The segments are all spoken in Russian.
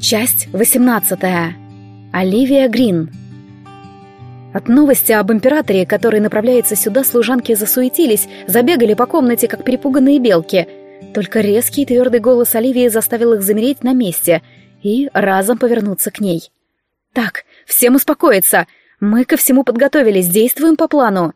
Часть 18. Оливия Грин. От новости об императоре, который направляется сюда, служанки засуетились, забегали по комнате, как перепуганные белки. Только резкий твердый голос Оливии заставил их замереть на месте и разом повернуться к ней. «Так, всем успокоиться. Мы ко всему подготовились, действуем по плану».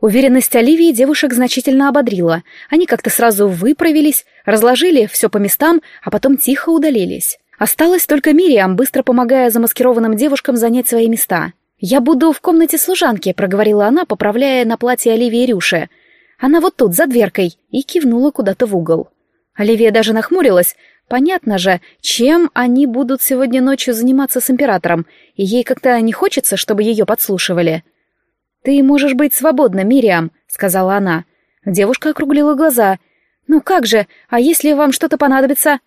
Уверенность Оливии девушек значительно ободрила. Они как-то сразу выправились, разложили все по местам, а потом тихо удалились. Осталось только Мириам, быстро помогая замаскированным девушкам занять свои места. «Я буду в комнате служанки», — проговорила она, поправляя на платье Оливии Рюши. «Она вот тут, за дверкой», и кивнула куда-то в угол. Оливия даже нахмурилась. Понятно же, чем они будут сегодня ночью заниматься с императором, и ей как-то не хочется, чтобы ее подслушивали. «Ты можешь быть свободна, Мириам», — сказала она. Девушка округлила глаза. «Ну как же, а если вам что-то понадобится?»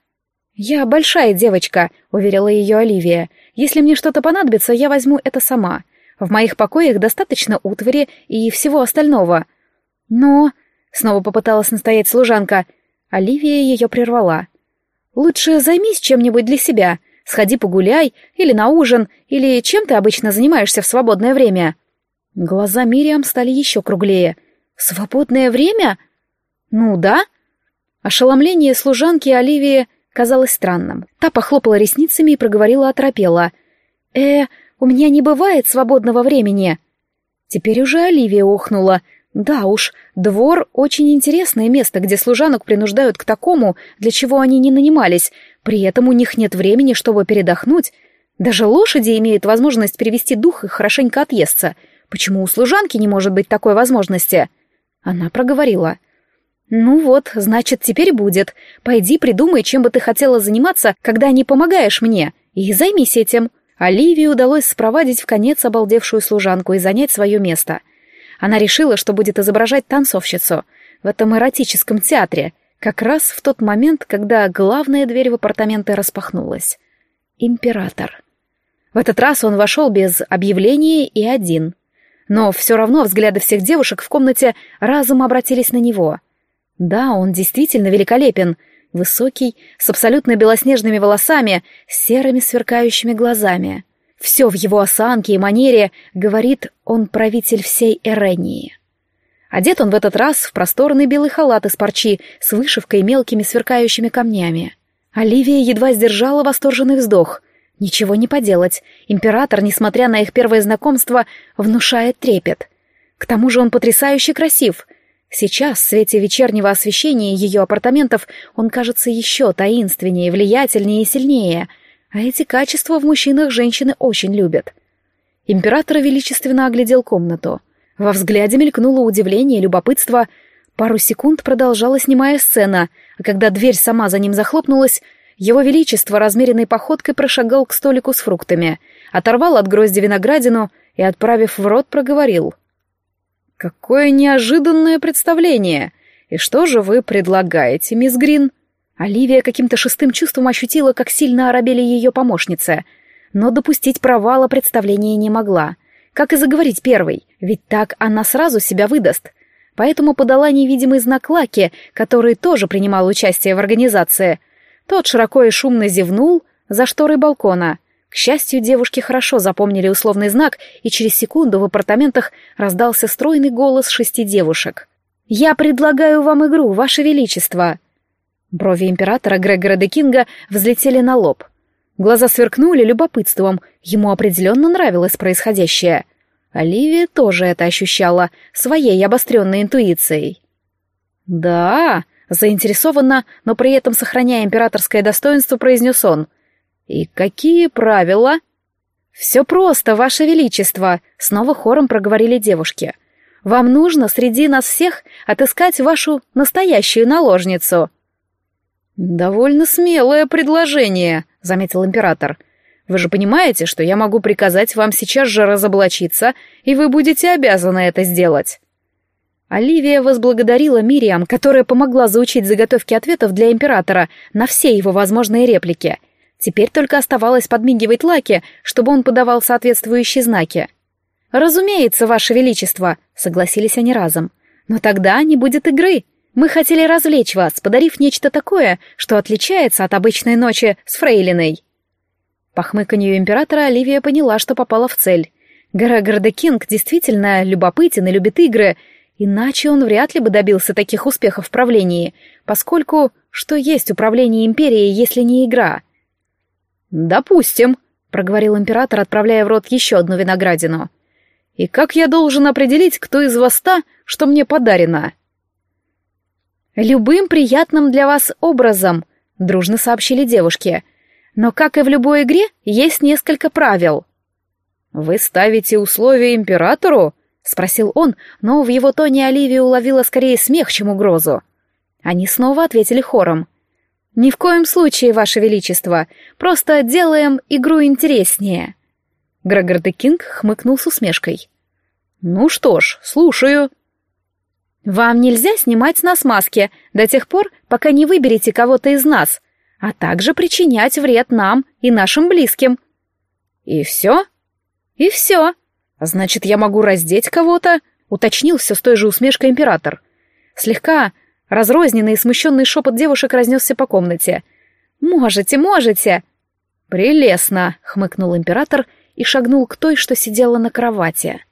«Я большая девочка», — уверила ее Оливия. «Если мне что-то понадобится, я возьму это сама. В моих покоях достаточно утвари и всего остального». «Но...» — снова попыталась настоять служанка. Оливия ее прервала. «Лучше займись чем-нибудь для себя. Сходи погуляй, или на ужин, или чем ты обычно занимаешься в свободное время». Глаза Мириам стали еще круглее. «Свободное время?» «Ну да». Ошеломление служанки Оливии казалось странным. Та похлопала ресницами и проговорила оторопела. «Э, у меня не бывает свободного времени». Теперь уже Оливия охнула. Да уж, двор — очень интересное место, где служанок принуждают к такому, для чего они не нанимались, при этом у них нет времени, чтобы передохнуть. Даже лошади имеют возможность перевести дух и хорошенько отъесться. Почему у служанки не может быть такой возможности? Она проговорила — «Ну вот, значит, теперь будет. Пойди придумай, чем бы ты хотела заниматься, когда не помогаешь мне, и займись этим». Оливии удалось спровадить в конец обалдевшую служанку и занять свое место. Она решила, что будет изображать танцовщицу в этом эротическом театре, как раз в тот момент, когда главная дверь в апартаменты распахнулась. Император. В этот раз он вошел без объявления и один. Но все равно взгляды всех девушек в комнате разом обратились на него — да, он действительно великолепен. Высокий, с абсолютно белоснежными волосами, с серыми сверкающими глазами. Все в его осанке и манере говорит, он правитель всей Эрении. Одет он в этот раз в просторный белый халат из парчи с вышивкой и мелкими сверкающими камнями. Оливия едва сдержала восторженный вздох. Ничего не поделать. Император, несмотря на их первое знакомство, внушает трепет. К тому же он потрясающе красив — Сейчас, в свете вечернего освещения ее апартаментов, он кажется еще таинственнее, влиятельнее и сильнее, а эти качества в мужчинах женщины очень любят. Император величественно оглядел комнату. Во взгляде мелькнуло удивление и любопытство. Пару секунд продолжалась немая сцена, а когда дверь сама за ним захлопнулась, его величество размеренной походкой прошагал к столику с фруктами, оторвал от грозди виноградину и, отправив в рот, проговорил — «Какое неожиданное представление! И что же вы предлагаете, мисс Грин?» Оливия каким-то шестым чувством ощутила, как сильно оробели ее помощницы, но допустить провала представления не могла. Как и заговорить первой, ведь так она сразу себя выдаст. Поэтому подала невидимый знак Лаки, который тоже принимал участие в организации. Тот широко и шумно зевнул за шторой балкона — к счастью, девушки хорошо запомнили условный знак, и через секунду в апартаментах раздался стройный голос шести девушек. «Я предлагаю вам игру, Ваше Величество!» Брови императора Грегора де Кинга взлетели на лоб. Глаза сверкнули любопытством, ему определенно нравилось происходящее. Оливия тоже это ощущала, своей обостренной интуицией. «Да», заинтересованно, но при этом сохраняя императорское достоинство, произнес он — «И какие правила?» «Все просто, Ваше Величество», — снова хором проговорили девушки. «Вам нужно среди нас всех отыскать вашу настоящую наложницу». «Довольно смелое предложение», — заметил император. «Вы же понимаете, что я могу приказать вам сейчас же разоблачиться, и вы будете обязаны это сделать». Оливия возблагодарила Мириам, которая помогла заучить заготовки ответов для императора на все его возможные реплики — Теперь только оставалось подмигивать Лаке, чтобы он подавал соответствующие знаки. «Разумеется, Ваше Величество», — согласились они разом. «Но тогда не будет игры. Мы хотели развлечь вас, подарив нечто такое, что отличается от обычной ночи с фрейлиной». По хмыканью императора Оливия поняла, что попала в цель. Герагорда Кинг действительно любопытен и любит игры, иначе он вряд ли бы добился таких успехов в правлении, поскольку что есть управление империей, если не игра? «Допустим», — проговорил император, отправляя в рот еще одну виноградину. «И как я должен определить, кто из вас та, что мне подарено?» «Любым приятным для вас образом», — дружно сообщили девушки. «Но, как и в любой игре, есть несколько правил». «Вы ставите условия императору?» — спросил он, но в его тоне Оливия уловила скорее смех, чем угрозу. Они снова ответили хором. «Ни в коем случае, Ваше Величество, просто делаем игру интереснее». Грегор де Кинг хмыкнул с усмешкой. «Ну что ж, слушаю». «Вам нельзя снимать с нас маски до тех пор, пока не выберете кого-то из нас, а также причинять вред нам и нашим близким». «И все?» «И все. Значит, я могу раздеть кого-то?» — уточнил все с той же усмешкой император. Слегка разрозненный и смущенный шепот девушек разнесся по комнате. «Можете, можете!» «Прелестно!» — хмыкнул император и шагнул к той, что сидела на кровати.